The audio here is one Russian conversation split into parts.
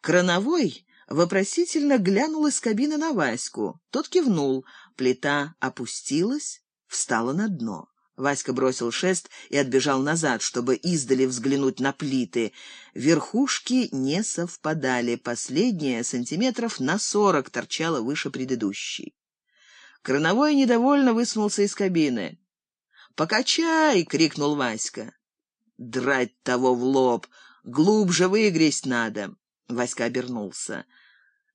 Крановой вопросительно глянул из кабины на Ваську. Тот кивнул. Плита опустилась, встала на дно. Васька бросил шест и отбежал назад, чтобы издали взглянуть на плиты. Верхушки не совпадали, последняя сантиметров на сорок торчала выше предыдущей. Крановой недовольно высунулся из кабины. «Покачай!» — крикнул Васька. «Драть того в лоб! Глубже выгресть надо!» Васька обернулся.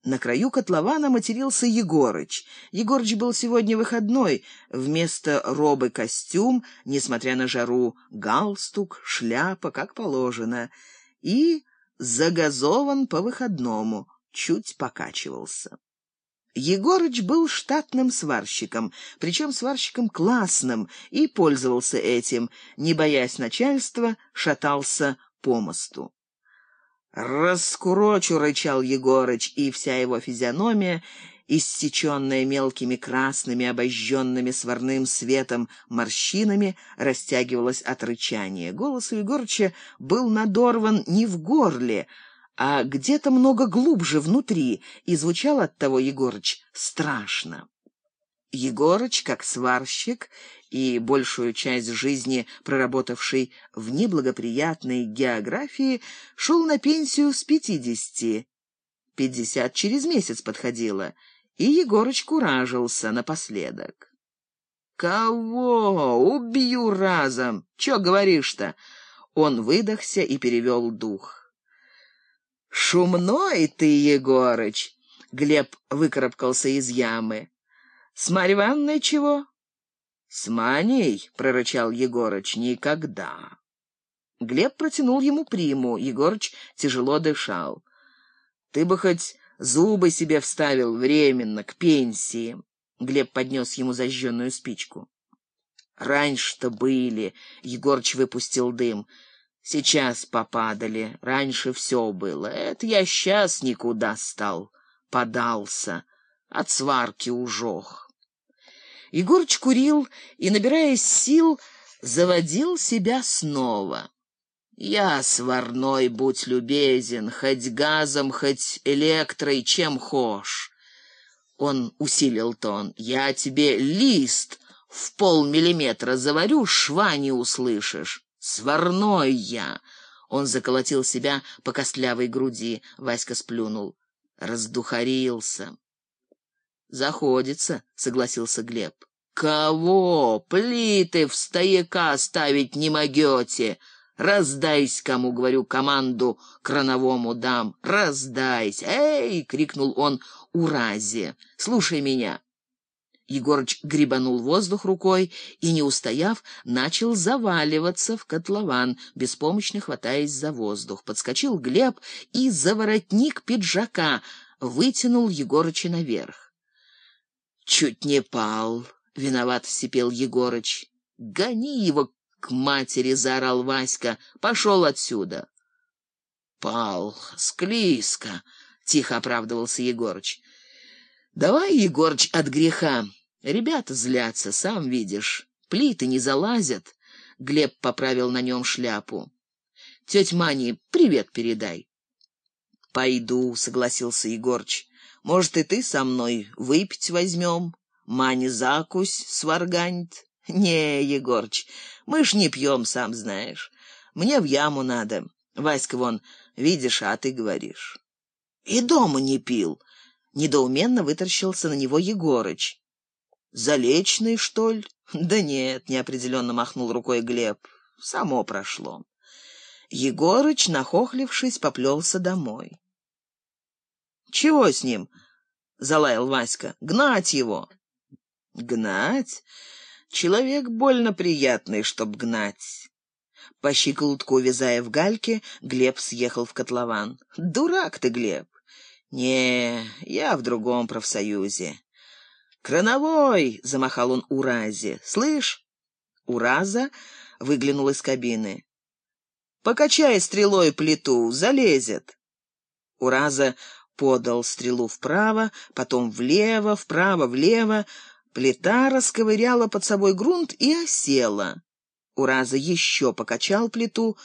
На краю котлована матерился Егорыч. Егорыч был сегодня выходной. Вместо робы костюм, несмотря на жару, галстук, шляпа, как положено. И загазован по-выходному, чуть покачивался. Егорыч был штатным сварщиком, причем сварщиком классным, и пользовался этим, не боясь начальства, шатался по мосту. «Раскурочу!» — рычал Егорыч, и вся его физиономия, иссеченная мелкими красными, обожженными сварным светом морщинами, растягивалась от рычания. Голос у Егорыча был надорван не в горле, а где-то много глубже внутри, и звучал от того Егорыч страшно. Егорыч, как сварщик и большую часть жизни проработавший в неблагоприятной географии, шел на пенсию с пятидесяти. Пятьдесят через месяц подходило, и Егорыч куражился напоследок. «Кого? Убью разом! Чё говоришь-то?» Он выдохся и перевел дух. «Шумной ты, Егорыч!» Глеб выкарабкался из ямы. «С Марьей чего?» «С Маней», — прорычал Егорыч, — «никогда». Глеб протянул ему приму. Егорыч тяжело дышал. «Ты бы хоть зубы себе вставил временно, к пенсии». Глеб поднес ему зажженную спичку. «Раньше-то были», — Егорыч выпустил дым. «Сейчас попадали. Раньше все было. Это я сейчас никуда стал. Подался. От сварки ужох». Егорыч курил и, набираясь сил, заводил себя снова. «Я сварной, будь любезен, хоть газом, хоть электрой, чем хошь». Он усилил тон. «Я тебе лист в полмиллиметра заварю, шва не услышишь. Сварной я!» Он заколотил себя по костлявой груди. Васька сплюнул. Раздухарился. «Заходится», — согласился Глеб. «Кого? Плиты в стояка ставить не могете. Раздайся, кому, говорю, команду крановому дам. Раздайся! Эй!» — крикнул он Уразе. «Слушай меня!» Егорыч гребанул воздух рукой и, не устояв, начал заваливаться в котлован, беспомощно хватаясь за воздух. Подскочил Глеб и за воротник пиджака вытянул Егорыча наверх. Чуть не пал, виноват сипел Егорыч. Гони его к матери, заорал Васька. Пошел отсюда. Пал, склизко, тихо оправдывался Егорыч. Давай, Егорыч, от греха. Ребята злятся, сам видишь. Плиты не залазят. Глеб поправил на нем шляпу. Теть Мани, привет передай. Пойду, согласился Егорыч. Может, и ты со мной выпить возьмем? Мани закусь сварганит. Не, Егорыч, мы ж не пьем, сам знаешь. Мне в яму надо. Васька вон, видишь, а ты говоришь. И дома не пил. Недоуменно выторщился на него Егорыч. Залечный, что ли? Да нет, неопределенно махнул рукой Глеб. Само прошло. Егорыч, нахохлившись, поплелся домой. «Чего с ним?» — залаял Васька. «Гнать его!» «Гнать? Человек больно приятный, чтоб гнать». По щиколотку, увязая в гальке, Глеб съехал в котлован. «Дурак ты, Глеб!» «Не, я в другом профсоюзе». «Крановой!» — замахал он Уразе. «Слышь?» Ураза выглянул из кабины. «Покачай стрелой плиту, залезет». Ураза подал стрелу вправо, потом влево, вправо, влево. Плита расковыряла под собой грунт и осела. Ураза еще покачал плиту,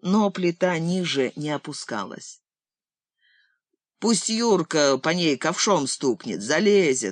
но плита ниже не опускалась. Пусть Юрка по ней ковшом стукнет, залезет.